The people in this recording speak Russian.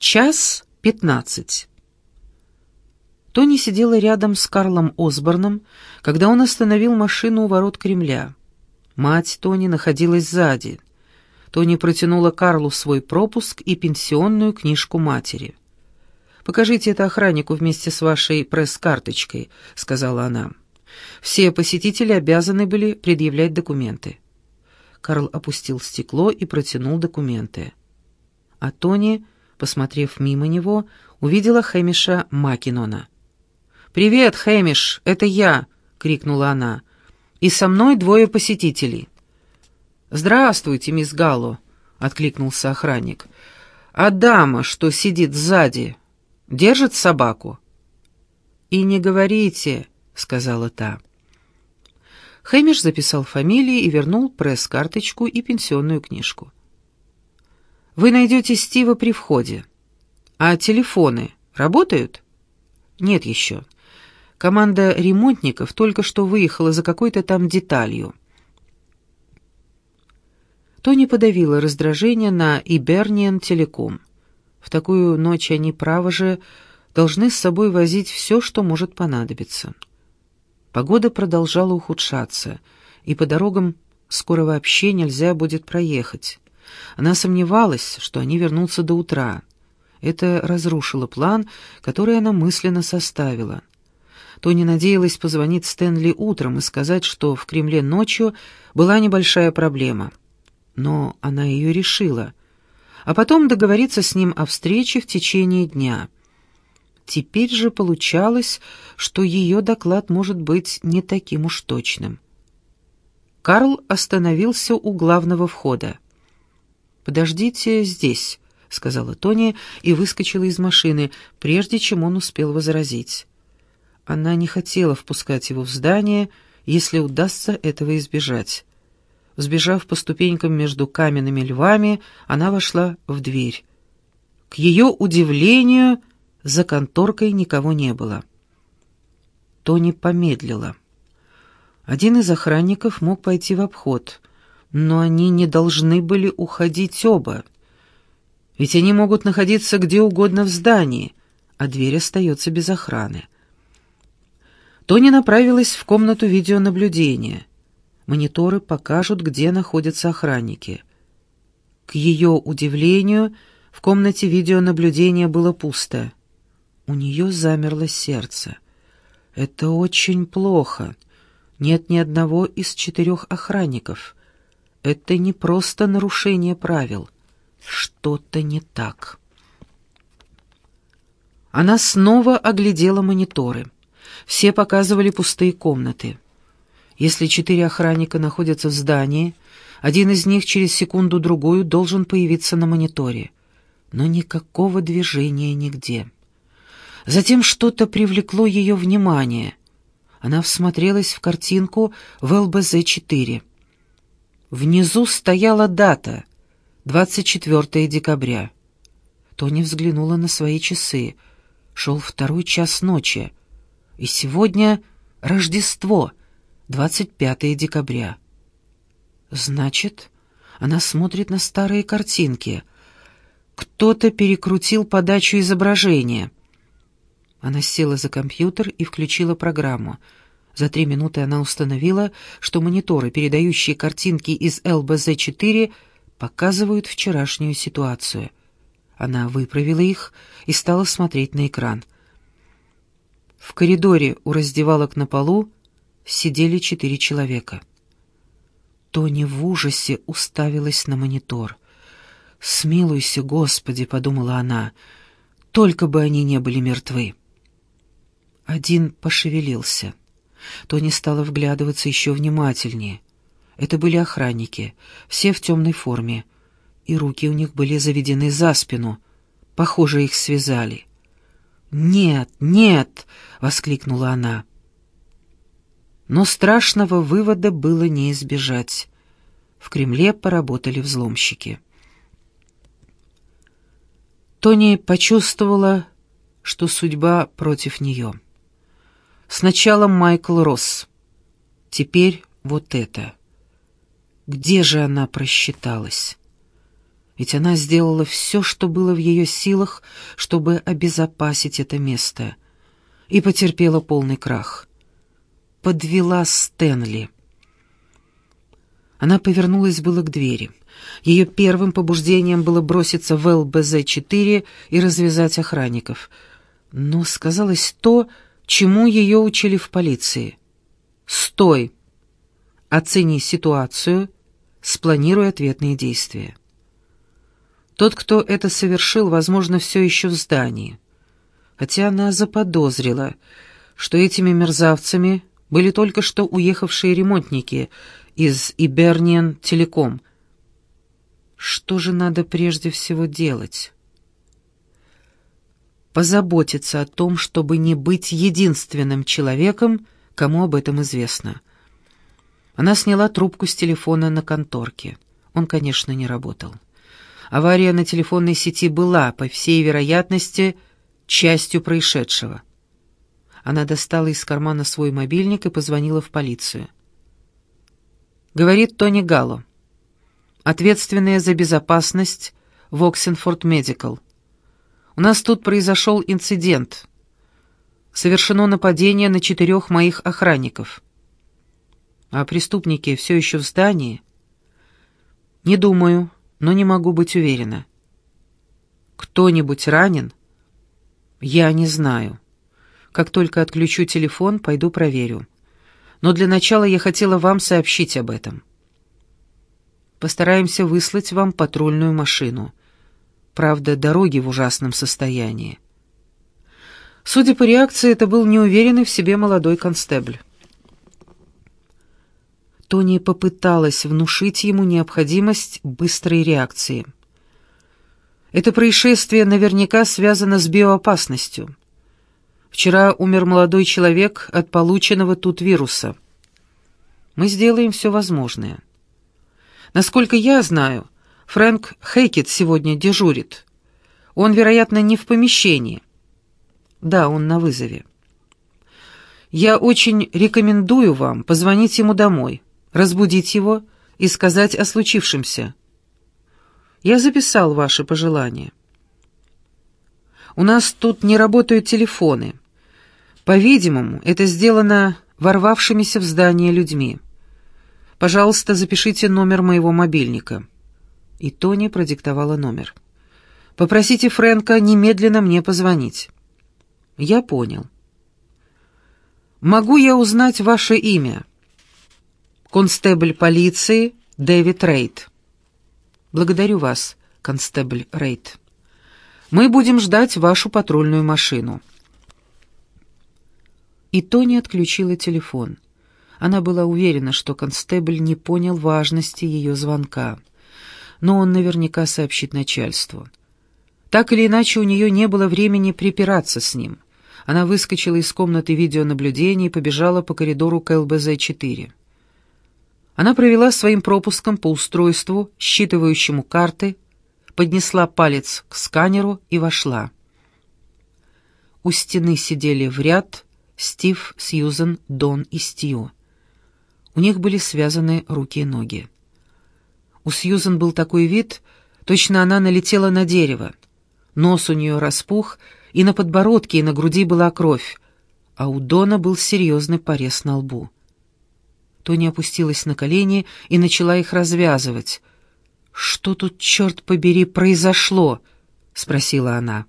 Час пятнадцать. Тони сидела рядом с Карлом Осборном, когда он остановил машину у ворот Кремля. Мать Тони находилась сзади. Тони протянула Карлу свой пропуск и пенсионную книжку матери. «Покажите это охраннику вместе с вашей пресс-карточкой», — сказала она. «Все посетители обязаны были предъявлять документы». Карл опустил стекло и протянул документы. А Тони, посмотрев мимо него, увидела Хэмиша Макинона. «Привет, Хэмиш, это я!» — крикнула она. «И со мной двое посетителей». «Здравствуйте, мисс Галло», — откликнулся охранник. «А дама, что сидит сзади, держит собаку?» «И не говорите», — сказала та. Хэмиш записал фамилии и вернул пресс-карточку и пенсионную книжку. «Вы найдете Стива при входе. А телефоны работают?» «Нет еще. Команда ремонтников только что выехала за какой-то там деталью». Тони подавила раздражение на Иберниан Телеком. В такую ночь они, право же, должны с собой возить все, что может понадобиться. Погода продолжала ухудшаться, и по дорогам скоро вообще нельзя будет проехать. Она сомневалась, что они вернутся до утра. Это разрушило план, который она мысленно составила. Тони надеялась позвонить Стэнли утром и сказать, что в Кремле ночью была небольшая проблема. Но она ее решила. А потом договориться с ним о встрече в течение дня — Теперь же получалось, что ее доклад может быть не таким уж точным. Карл остановился у главного входа. «Подождите здесь», — сказала Тони и выскочила из машины, прежде чем он успел возразить. Она не хотела впускать его в здание, если удастся этого избежать. Сбежав по ступенькам между каменными львами, она вошла в дверь. К ее удивлению, за конторкой никого не было. Тони помедлила. Один из охранников мог пойти в обход, но они не должны были уходить оба. Ведь они могут находиться где угодно в здании, а дверь остается без охраны. Тони направилась в комнату видеонаблюдения. Мониторы покажут, где находятся охранники. К ее удивлению, в комнате видеонаблюдения было пусто. У нее замерло сердце. Это очень плохо. Нет ни одного из четырех охранников. Это не просто нарушение правил. Что-то не так. Она снова оглядела мониторы. Все показывали пустые комнаты. Если четыре охранника находятся в здании, один из них через секунду-другую должен появиться на мониторе. Но никакого движения нигде. Затем что-то привлекло ее внимание. Она всмотрелась в картинку в ЛБЗ-4. Внизу стояла дата — 24 декабря. Тони взглянула на свои часы. Шел второй час ночи. И сегодня Рождество, 25 декабря. Значит, она смотрит на старые картинки. Кто-то перекрутил подачу изображения — она села за компьютер и включила программу. За три минуты она установила, что мониторы, передающие картинки из ЛБЗ-4, показывают вчерашнюю ситуацию. Она выправила их и стала смотреть на экран. В коридоре у раздевалок на полу сидели четыре человека. Тони в ужасе уставилась на монитор. «Смилуйся, Господи!» — подумала она. «Только бы они не были мертвы!» Один пошевелился. Тони стала вглядываться еще внимательнее. Это были охранники, все в темной форме, и руки у них были заведены за спину. Похоже, их связали. «Нет, нет!» — воскликнула она. Но страшного вывода было не избежать. В Кремле поработали взломщики. Тони почувствовала, что судьба против нее. Сначала Майкл Росс. Теперь вот это. Где же она просчиталась? Ведь она сделала все, что было в ее силах, чтобы обезопасить это место, и потерпела полный крах. Подвела Стэнли. Она повернулась было к двери. Ее первым побуждением было броситься в ЛБЗ-4 и развязать охранников. Но сказалось то, чему ее учили в полиции. «Стой! Оцени ситуацию, спланируй ответные действия». Тот, кто это совершил, возможно, все еще в здании. Хотя она заподозрила, что этими мерзавцами были только что уехавшие ремонтники из Иберниан Телеком. Что же надо прежде всего делать? Позаботиться о том, чтобы не быть единственным человеком, кому об этом известно. Она сняла трубку с телефона на конторке. Он, конечно, не работал. Авария на телефонной сети была, по всей вероятности, частью происшедшего. Она достала из кармана свой мобильник и позвонила в полицию. Говорит Тони Галло, ответственная за безопасность в Оксенфорд Медикал. У нас тут произошел инцидент. Совершено нападение на четырех моих охранников. А преступники все еще в здании? Не думаю но не могу быть уверена. Кто-нибудь ранен? Я не знаю. Как только отключу телефон, пойду проверю. Но для начала я хотела вам сообщить об этом. Постараемся выслать вам патрульную машину. Правда, дороги в ужасном состоянии. Судя по реакции, это был неуверенный в себе молодой констебль. Тони попыталась внушить ему необходимость быстрой реакции. Это происшествие наверняка связано с биоопасностью. Вчера умер молодой человек от полученного тут вируса. Мы сделаем все возможное. Насколько я знаю, Фрэнк Хейкет сегодня дежурит. Он, вероятно, не в помещении. Да, он на вызове. Я очень рекомендую вам позвонить ему домой разбудить его и сказать о случившемся. Я записал ваши пожелания. У нас тут не работают телефоны. По-видимому, это сделано ворвавшимися в здание людьми. Пожалуйста, запишите номер моего мобильника». И Тони продиктовала номер. «Попросите Фрэнка немедленно мне позвонить». «Я понял». «Могу я узнать ваше имя?» Констебль полиции Дэвид Рейд. Благодарю вас, констебль Рейд. Мы будем ждать вашу патрульную машину. И Тони отключила телефон. Она была уверена, что констебль не понял важности ее звонка. Но он наверняка сообщит начальству. Так или иначе, у нее не было времени припираться с ним. Она выскочила из комнаты видеонаблюдения и побежала по коридору к ЛБЗ-4. Она провела своим пропуском по устройству, считывающему карты, поднесла палец к сканеру и вошла. У стены сидели в ряд Стив, Сьюзен, Дон и Стью. У них были связаны руки и ноги. У Сьюзен был такой вид, точно она налетела на дерево. Нос у нее распух, и на подбородке и на груди была кровь, а у Дона был серьезный порез на лбу. Тони опустилась на колени и начала их развязывать. «Что тут, черт побери, произошло?» — спросила она.